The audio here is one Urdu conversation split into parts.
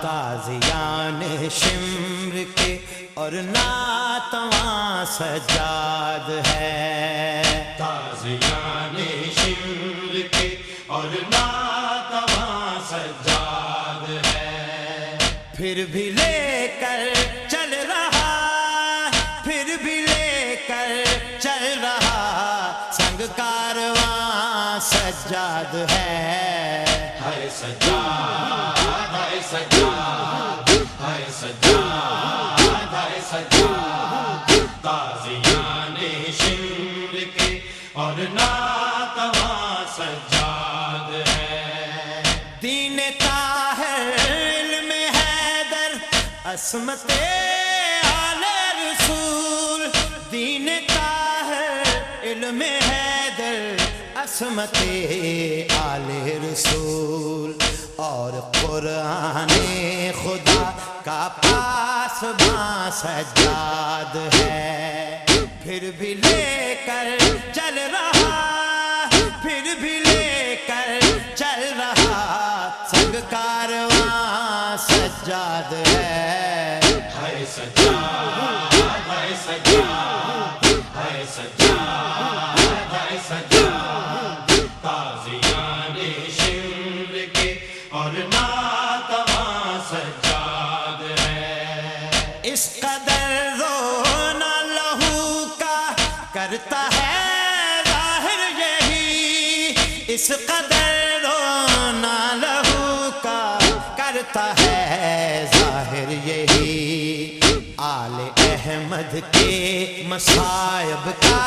تازیان شمر کے اور ناتواں سجاد ہے۔ تازیان شمر کے اور ناتواں سجاد ہے۔ پھر بھی لے چل رہا سنگ کارواں سجاد ہے۔ ہے سجاد ہے سجاد ہے سجاد ہے سجاد۔ تازیان شمر کے اور ناتواں سجاد ہے۔ دین طاہر علم حیدر عصمت علم حیدر، عصمت آل رسول اور قرآن خدا کا پاس باں سجاد ہے۔ پھر بھی لے کر چل رہا، پھر بھی لے کر چل رہا۔ سنگ کارواں سجاد ہے۔ اس قدر رونا لہو کا کرتا ہے، ظاہر یہی اس قدر رونا لہو کا کرتا ہے، ظاہر یہی آل احمد کے مصائب کا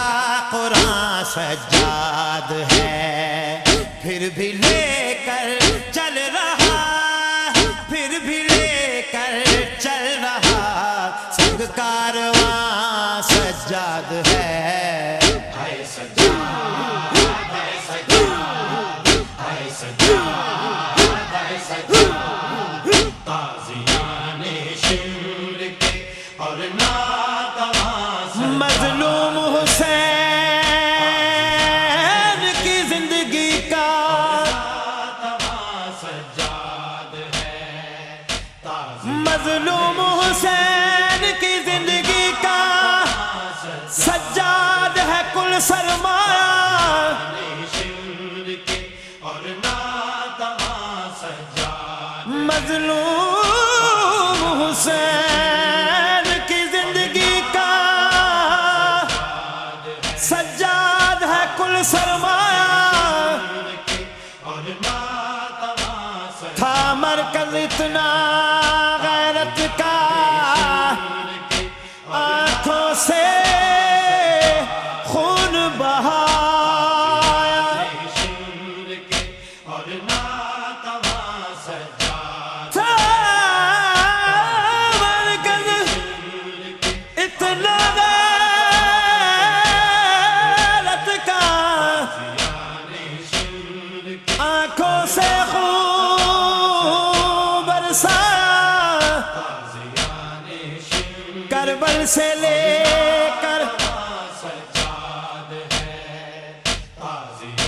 قرآن سجاد ہے۔ پھر بھی لے کر اور ناتواں سجاد مظلوم حسین کی زندگی کا ہے مظلوم حسین ہے اور مظلوم حسین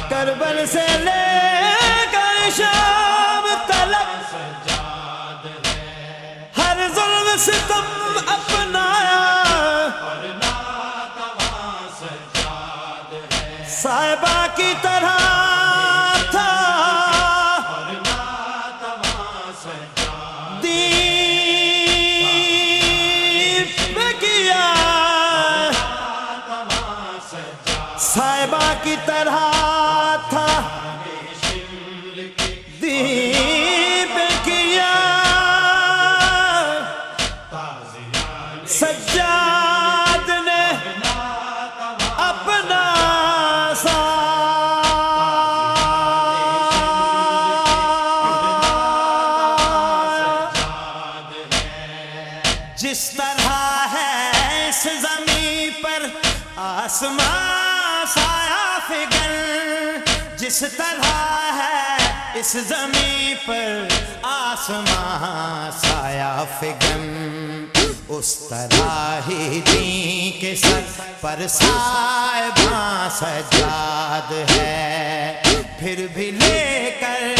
کربل سے لے کر شام تلک سجاد ہے ہر ظلم ستم جس طرح ہے اس زمین پر آسمان سایہ فگن جس طرح ہے اس زمین پر آسمان سایہ فگن اس طرح ہی دین کے سر پر سائباں سجاد ہے۔ پھر بھی لے کر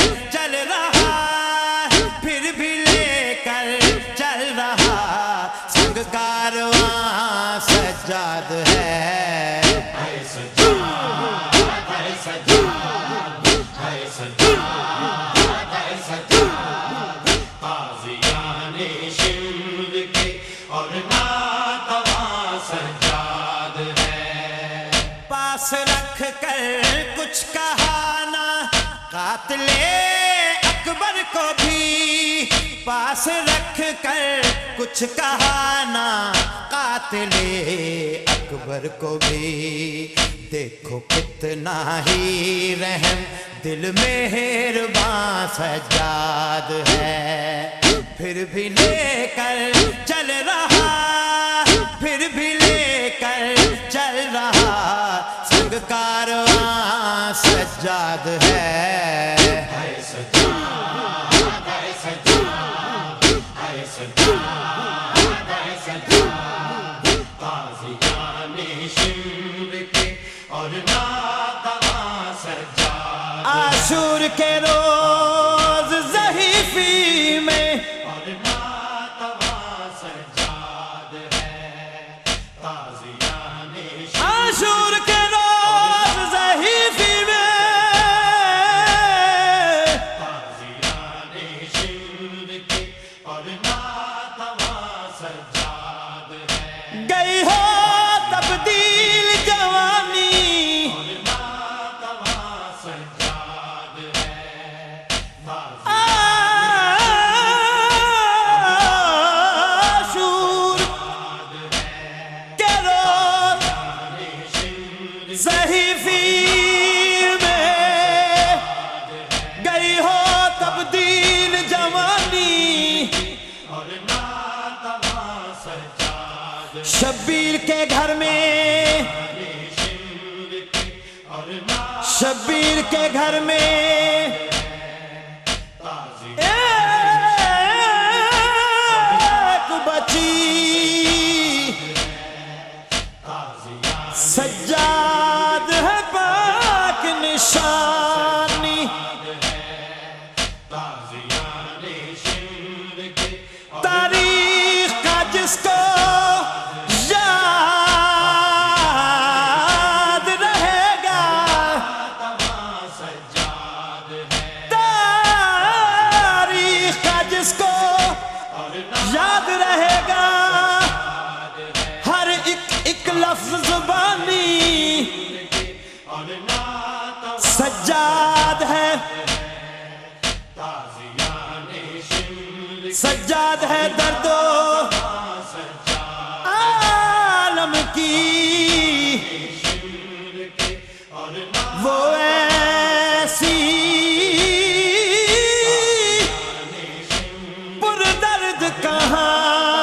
قاتل اکبر کو بھی پاس رکھ کر کچھ کہا نا۔ قاتل اکبر کو بھی دیکھو کتنا ہی رحم، دل مہربان سجاد ہے۔ پھر بھی لے کر آشور شبیر کے گھر میں۔ شبیر کے گھر میں۔ ایک بچی۔ سجاد ہے پاک نشانی سجاد ہے درد و عالم کی۔ کے وہ ایسی پر درد کہانی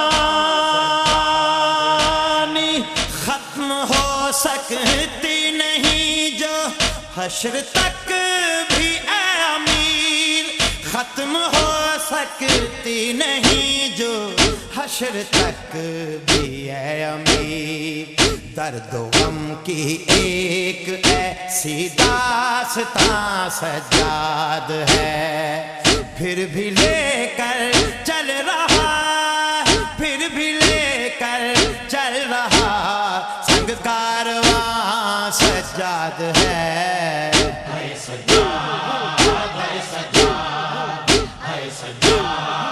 ختم ہو سکتی نہیں جو حشر تک بھی۔ اے امیر، ختم ہو سکتی نہیں جو حشر تک بھی اے امیر درد و غم کی ایک ایسی داستان سجاد ہے پھر بھی لے کر چل رہا پھر بھی لے کر چل رہا سنگ کارواں سجاد ہے Yeah.